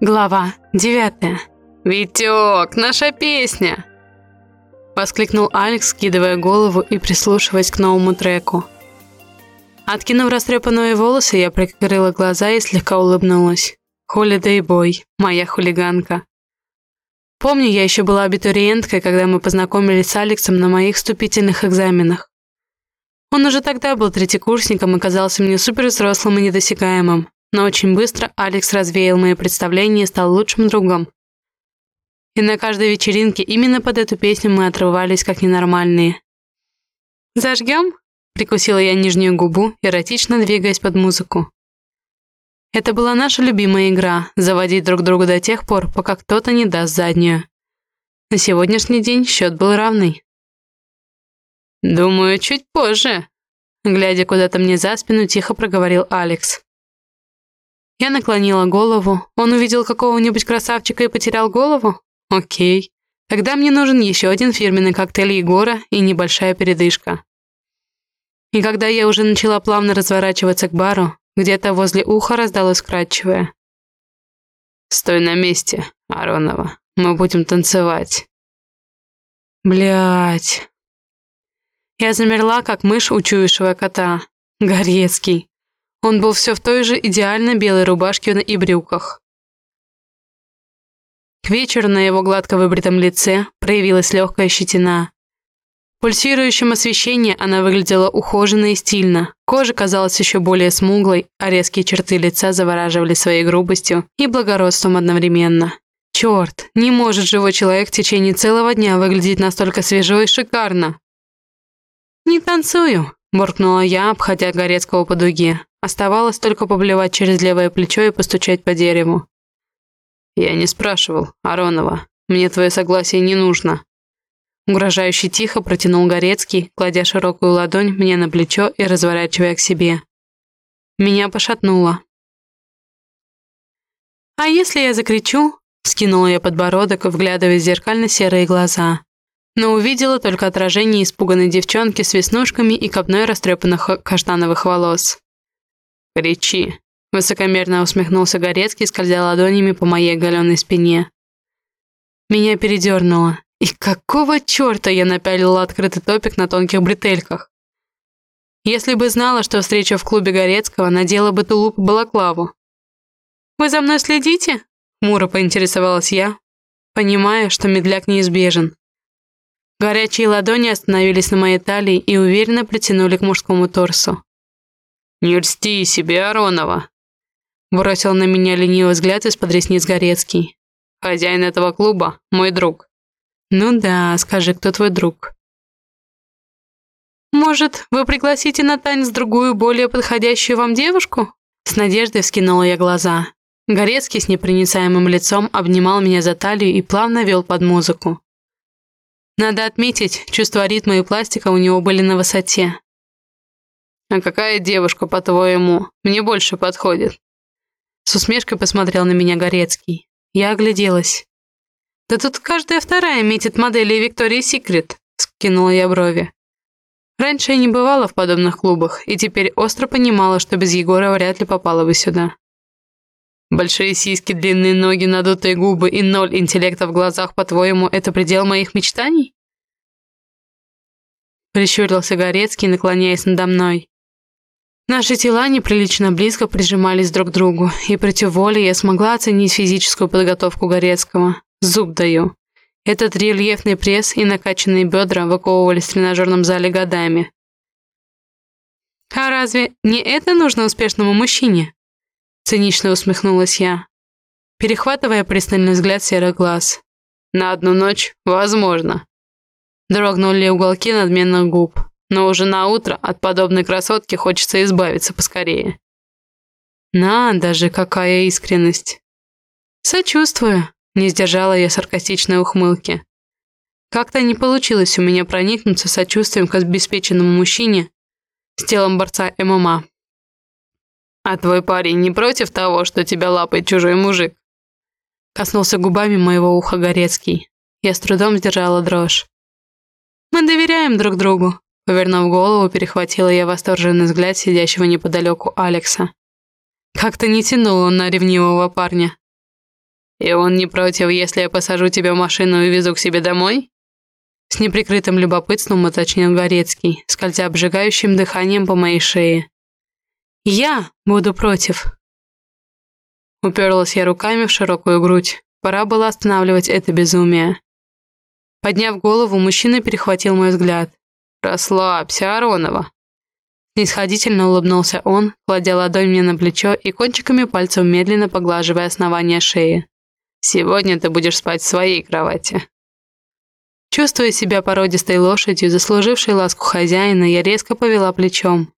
Глава 9. «Витек, наша песня!» Воскликнул Алекс, скидывая голову и прислушиваясь к новому треку. Откинув растрепанные волосы, я прикрыла глаза и слегка улыбнулась. Холидей Бой, моя хулиганка. Помню, я еще была абитуриенткой, когда мы познакомились с Алексом на моих вступительных экзаменах. Он уже тогда был третьекурсником и казался мне супервзрослым и недосягаемым, но очень быстро Алекс развеял мои представления и стал лучшим другом. И на каждой вечеринке именно под эту песню мы отрывались как ненормальные. «Зажгем?» – прикусила я нижнюю губу, эротично двигаясь под музыку. Это была наша любимая игра – заводить друг друга до тех пор, пока кто-то не даст заднюю. На сегодняшний день счет был равный. «Думаю, чуть позже», – глядя куда-то мне за спину, тихо проговорил Алекс. Я наклонила голову. Он увидел какого-нибудь красавчика и потерял голову? Окей. Тогда мне нужен еще один фирменный коктейль Егора и небольшая передышка. И когда я уже начала плавно разворачиваться к бару, где-то возле уха раздалось кратчевое. «Стой на месте, Аронова. Мы будем танцевать». Блять. Я замерла, как мышь, учуявшего кота. Горецкий. Он был все в той же идеально белой рубашке и брюках. К вечеру на его гладко выбритом лице проявилась легкая щетина. В пульсирующем освещении она выглядела ухоженно и стильно. Кожа казалась еще более смуглой, а резкие черты лица завораживали своей грубостью и благородством одновременно. Черт, не может живой человек в течение целого дня выглядеть настолько свежо и шикарно. «Не танцую», – буркнула я, обходя Горецкого по дуге. Оставалось только поблевать через левое плечо и постучать по дереву. «Я не спрашивал, Аронова. Мне твое согласие не нужно». Угрожающе тихо протянул Горецкий, кладя широкую ладонь мне на плечо и разворачивая к себе. Меня пошатнуло. «А если я закричу?» Скинула я подбородок, вглядываясь в зеркально-серые глаза. Но увидела только отражение испуганной девчонки с веснушками и копной растрепанных каштановых волос. «Кричи!» – высокомерно усмехнулся Горецкий, скользя ладонями по моей оголенной спине. Меня передернуло. И какого черта я напялила открытый топик на тонких бретельках? Если бы знала, что встреча в клубе Горецкого, надела бы тулуп и балаклаву. «Вы за мной следите?» – хмуро поинтересовалась я, понимая, что медляк неизбежен. Горячие ладони остановились на моей талии и уверенно притянули к мужскому торсу. «Не льсти себе, Аронова!» Бросил на меня ленивый взгляд из-под ресниц Горецкий. «Хозяин этого клуба – мой друг». «Ну да, скажи, кто твой друг?» «Может, вы пригласите на танец другую, более подходящую вам девушку?» С надеждой вскинула я глаза. Горецкий с непроницаемым лицом обнимал меня за талию и плавно вел под музыку. Надо отметить, чувства ритма и пластика у него были на высоте. «А какая девушка, по-твоему, мне больше подходит?» С усмешкой посмотрел на меня Горецкий. Я огляделась. «Да тут каждая вторая метит модели Виктории Секрет», — скинула я брови. Раньше я не бывала в подобных клубах, и теперь остро понимала, что без Егора вряд ли попала бы сюда. Большие сиськи, длинные ноги, надутые губы и ноль интеллекта в глазах, по-твоему, это предел моих мечтаний? Прищурился Горецкий, наклоняясь надо мной. Наши тела неприлично близко прижимались друг к другу, и против воли я смогла оценить физическую подготовку Горецкого. Зуб даю. Этот рельефный пресс и накачанные бедра выковывались в тренажерном зале годами. «А разве не это нужно успешному мужчине?» Цинично усмехнулась я, перехватывая пристальный взгляд серых глаз. «На одну ночь? Возможно». Дрогнули уголки надменных губ но уже на утро от подобной красотки хочется избавиться поскорее. Надо же, какая искренность. Сочувствую, не сдержала я саркастичной ухмылки. Как-то не получилось у меня проникнуться сочувствием к обеспеченному мужчине с телом борца ММА. «А твой парень не против того, что тебя лапает чужой мужик?» Коснулся губами моего уха Горецкий. Я с трудом сдержала дрожь. «Мы доверяем друг другу», Повернув голову, перехватила я восторженный взгляд сидящего неподалеку Алекса. Как-то не тянуло на ревнивого парня. И он не против, если я посажу тебя в машину и везу к себе домой? С неприкрытым любопытством уточнил Горецкий, скользя обжигающим дыханием по моей шее. «Я буду против». Уперлась я руками в широкую грудь. Пора было останавливать это безумие. Подняв голову, мужчина перехватил мой взгляд. «Расслабься, Аронова». Снисходительно улыбнулся он, кладя ладонь мне на плечо и кончиками пальцев медленно поглаживая основание шеи. «Сегодня ты будешь спать в своей кровати». Чувствуя себя породистой лошадью, заслужившей ласку хозяина, я резко повела плечом.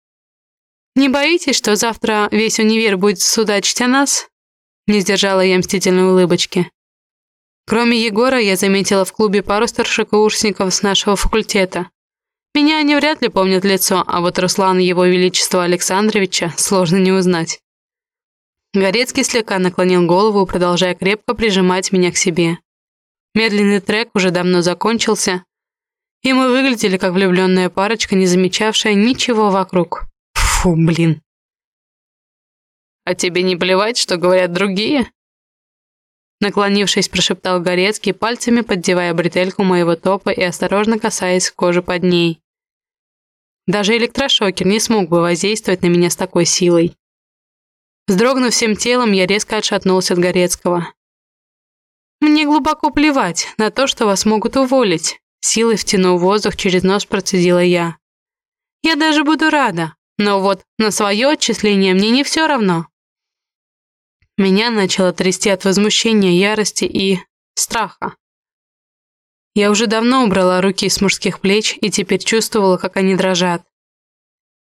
«Не боитесь, что завтра весь универ будет судачить о нас?» Не сдержала я мстительной улыбочки. Кроме Егора, я заметила в клубе пару старшекурсников с нашего факультета. Меня они вряд ли помнят лицо, а вот Руслана Его Величества Александровича сложно не узнать. Горецкий слегка наклонил голову, продолжая крепко прижимать меня к себе. Медленный трек уже давно закончился, и мы выглядели как влюбленная парочка, не замечавшая ничего вокруг. Фу, блин. «А тебе не плевать, что говорят другие?» Наклонившись, прошептал Горецкий, пальцами поддевая бретельку моего топа и осторожно касаясь кожи под ней. Даже электрошокер не смог бы воздействовать на меня с такой силой. Вздрогнув всем телом, я резко отшатнулся от Горецкого. «Мне глубоко плевать на то, что вас могут уволить», силой втянув воздух через нос процедила я. «Я даже буду рада, но вот на свое отчисление мне не все равно». Меня начало трясти от возмущения, ярости и страха. Я уже давно убрала руки с мужских плеч и теперь чувствовала, как они дрожат.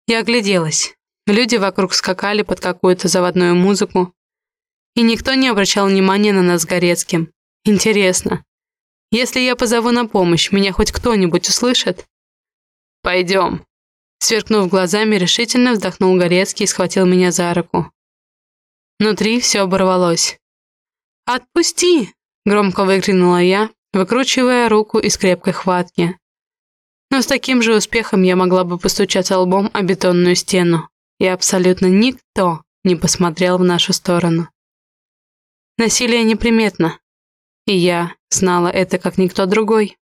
Я огляделась. Люди вокруг скакали под какую-то заводную музыку, и никто не обращал внимания на нас с Горецким. Интересно, если я позову на помощь, меня хоть кто-нибудь услышит? «Пойдем», Сверкнув глазами, решительно вздохнул Горецкий и схватил меня за руку. Внутри все оборвалось. «Отпусти!» — громко выкрикнула я, выкручивая руку из крепкой хватки. Но с таким же успехом я могла бы постучаться лбом о бетонную стену, и абсолютно никто не посмотрел в нашу сторону. Насилие неприметно, и я знала это как никто другой.